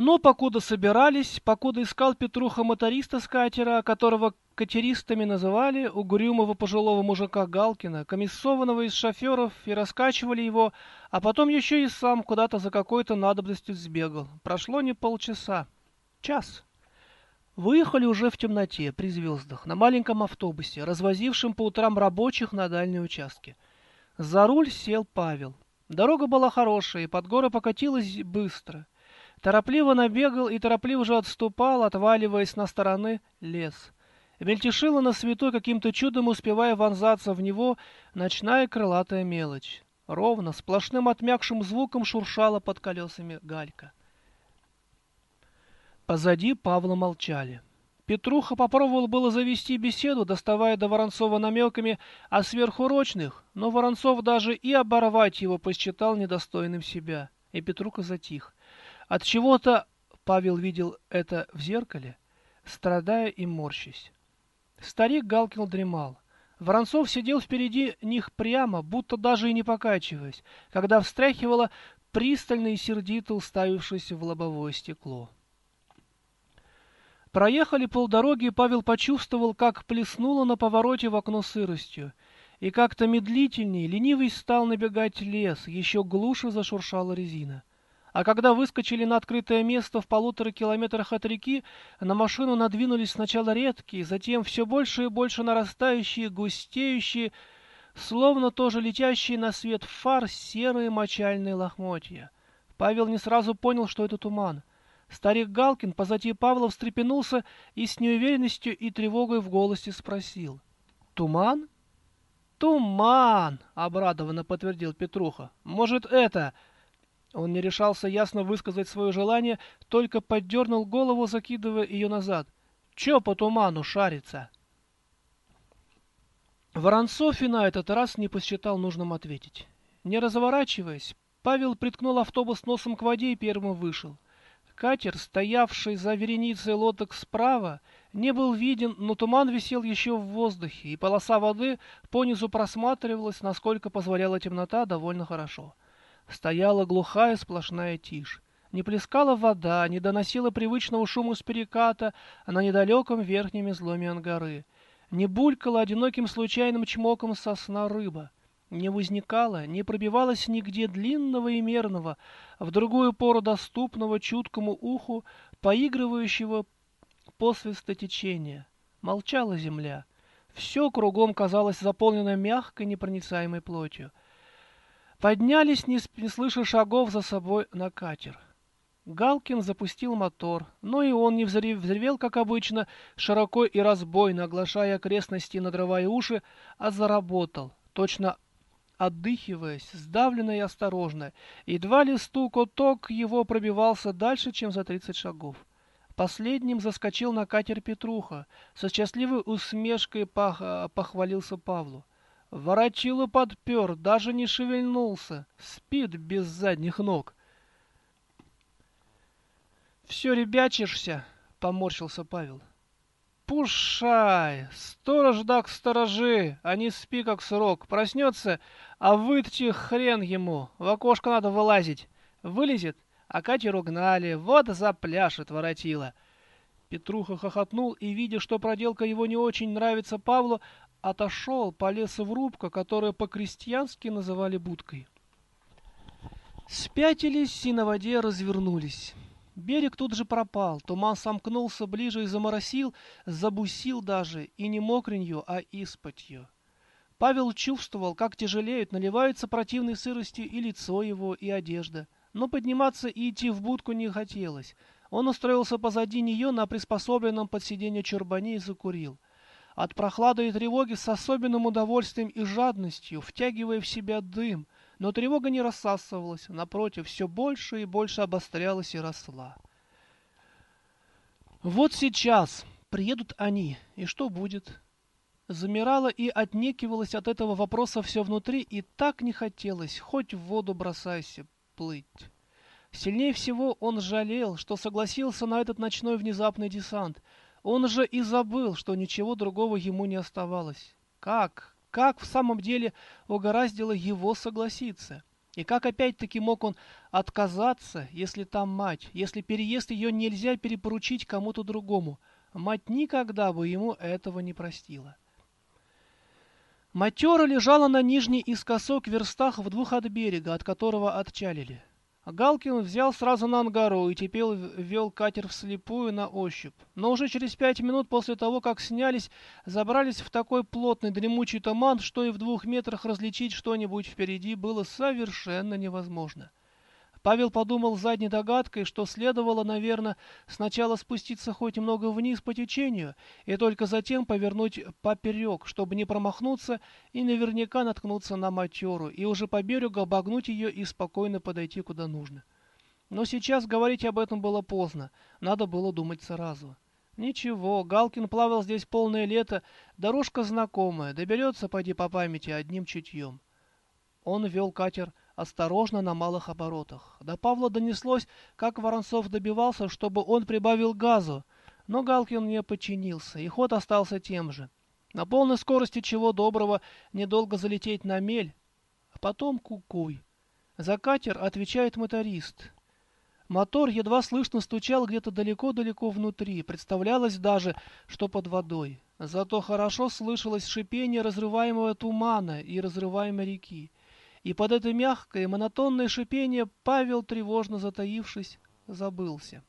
Но покуда собирались, покуда искал Петруха моториста с катера, которого катеристами называли, угрюмого пожилого мужика Галкина, комиссованного из шоферов, и раскачивали его, а потом еще и сам куда-то за какой-то надобностью сбегал. Прошло не полчаса. Час. Выехали уже в темноте, при звездах, на маленьком автобусе, развозившем по утрам рабочих на дальние участки. За руль сел Павел. Дорога была хорошая, и под горы покатилась быстро — Торопливо набегал и торопливо же отступал, отваливаясь на стороны лес. Мельтешила на свету, каким-то чудом успевая вонзаться в него, ночная крылатая мелочь. Ровно, сплошным отмякшим звуком шуршала под колесами галька. Позади Павла молчали. Петруха попробовал было завести беседу, доставая до Воронцова намеками о сверхурочных, но Воронцов даже и оборвать его посчитал недостойным себя, и Петруха затих. От чего-то Павел видел это в зеркале, страдая и морщась. Старик Галкин дремал. Воронцов сидел впереди них прямо, будто даже и не покачиваясь, когда встряхивало пристально сердито уставившись в лобовое стекло. Проехали полдороги, и Павел почувствовал, как плеснуло на повороте в окно сыростью, и как-то медлительней, ленивый стал набегать лес, еще глуше зашуршала резина. А когда выскочили на открытое место в полутора километрах от реки, на машину надвинулись сначала редкие, затем все больше и больше нарастающие, густеющие, словно тоже летящие на свет фар серые мочальные лохмотья. Павел не сразу понял, что это туман. Старик Галкин позади Павла встрепенулся и с неуверенностью и тревогой в голосе спросил. «Туман?» «Туман!» — обрадованно подтвердил Петруха. «Может, это...» Он не решался ясно высказать свое желание, только поддернул голову, закидывая ее назад. «Че по туману шарится?» Воронцов и на этот раз не посчитал нужным ответить. Не разворачиваясь, Павел приткнул автобус носом к воде и первым вышел. Катер, стоявший за вереницей лодок справа, не был виден, но туман висел еще в воздухе, и полоса воды понизу просматривалась, насколько позволяла темнота, довольно хорошо. — Стояла глухая сплошная тишь. Не плескала вода, не доносила привычного шума с переката на недалеком верхнем изломе ангары. Не булькала одиноким случайным чмоком сосна рыба. Не возникала, не пробивалась нигде длинного и мерного, в другую пору доступного чуткому уху, поигрывающего посвиста течения. Молчала земля. Все кругом казалось заполнено мягкой непроницаемой плотью. Поднялись, не, слыша шагов за собой, на катер. Галкин запустил мотор, но и он не взрев, взревел, как обычно, широко и разбойно, оглашая окрестности, надрывая уши, а заработал, точно отдыхиваясь, сдавленно и осторожно. Едва ли стук-оток его пробивался дальше, чем за тридцать шагов. Последним заскочил на катер Петруха. Со счастливой усмешкой пох... похвалился Павлу. Ворочило подпер, даже не шевельнулся. Спит без задних ног. «Все ребячишься?» — поморщился Павел. «Пушай! Сторож да к сторожи, а не спи как срок. Проснется, а вытчи хрен ему. В окошко надо вылазить. Вылезет, а Катю угнали. Вот запляшет воротила». Петруха хохотнул и, видя, что проделка его не очень нравится Павлу, отошел, полез в рубку, которую по-крестьянски называли будкой. Спятились и на воде развернулись. Берег тут же пропал, туман сомкнулся ближе и заморосил, забусил даже, и не мокренью, а испотью. Павел чувствовал, как тяжелеют, наливаются противной сыростью и лицо его, и одежда. Но подниматься и идти в будку не хотелось. Он устроился позади нее на приспособленном под сиденье чурбане и закурил от прохлады и тревоги с особенным удовольствием и жадностью, втягивая в себя дым, но тревога не рассасывалась, напротив, все больше и больше обострялась и росла. Вот сейчас приедут они, и что будет? Замирала и отнекивалась от этого вопроса все внутри, и так не хотелось, хоть в воду бросайся, плыть. Сильнее всего он жалел, что согласился на этот ночной внезапный десант — он же и забыл, что ничего другого ему не оставалось. Как? Как в самом деле угораздило его согласиться? И как опять-таки мог он отказаться, если там мать, если переезд ее нельзя перепоручить кому-то другому? Мать никогда бы ему этого не простила. Матера лежала на нижней искосок верстах в двух от берега, от которого отчалили. Галкин взял сразу на ангару и теперь вел катер вслепую на ощупь. Но уже через пять минут после того, как снялись, забрались в такой плотный дремучий туман, что и в двух метрах различить что-нибудь впереди было совершенно невозможно. Павел подумал задней догадкой, что следовало, наверное, сначала спуститься хоть немного вниз по течению и только затем повернуть поперек, чтобы не промахнуться и наверняка наткнуться на матеру, и уже по берегу обогнуть ее и спокойно подойти куда нужно. Но сейчас говорить об этом было поздно, надо было думать сразу. Ничего, Галкин плавал здесь полное лето, дорожка знакомая, доберется, поди по памяти, одним чутьем. Он вел катер осторожно на малых оборотах. До Павла донеслось, как Воронцов добивался, чтобы он прибавил газу, но Галкин не подчинился, и ход остался тем же. На полной скорости чего доброго недолго залететь на мель, а потом кукуй. За катер отвечает моторист. Мотор едва слышно стучал где-то далеко-далеко внутри, представлялось даже, что под водой. Зато хорошо слышалось шипение разрываемого тумана и разрываемой реки и под это мягкое монотонное шипение Павел, тревожно затаившись, забылся.